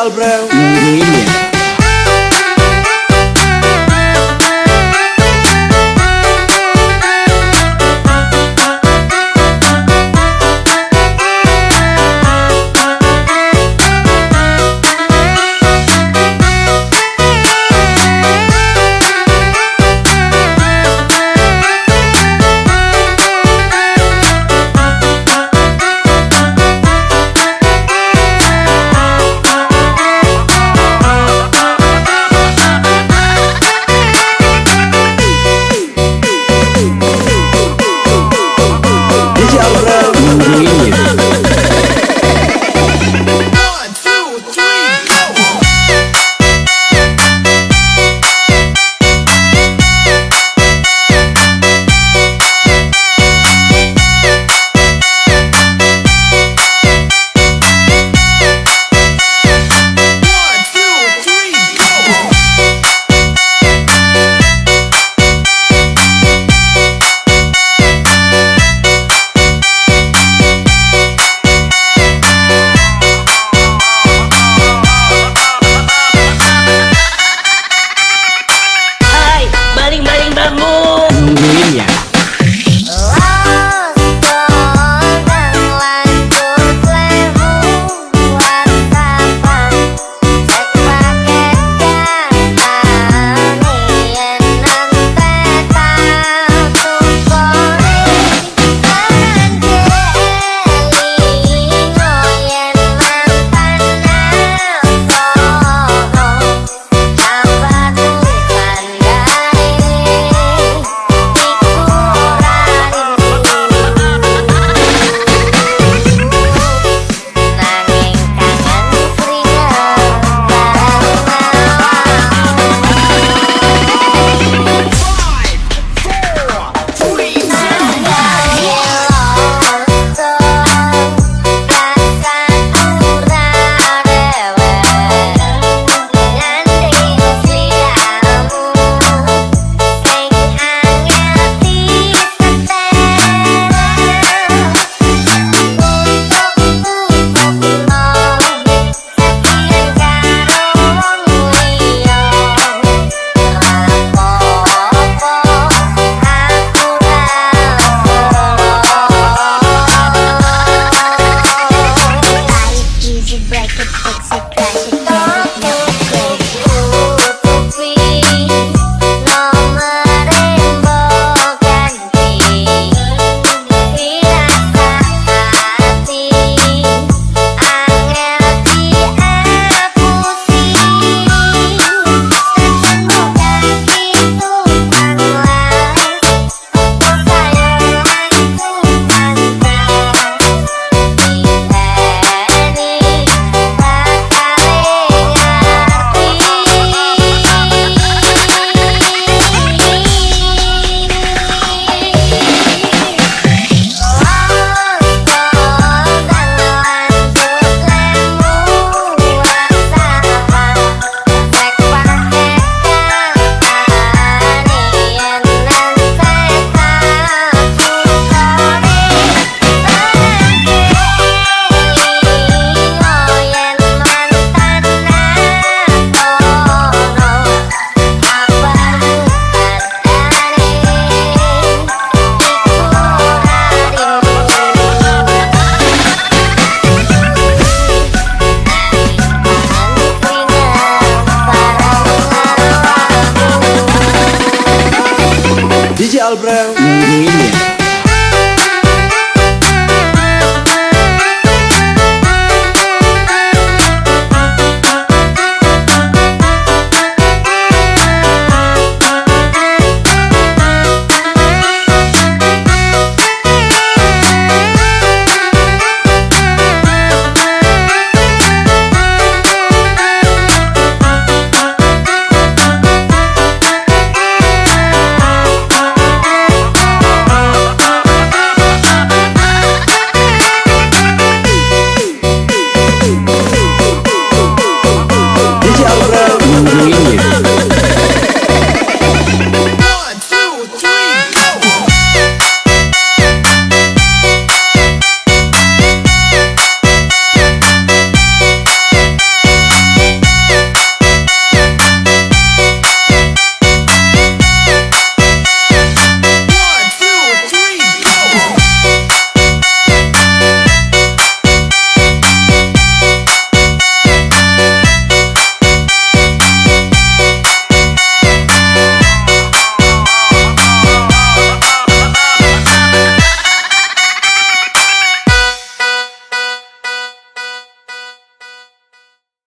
Albreu de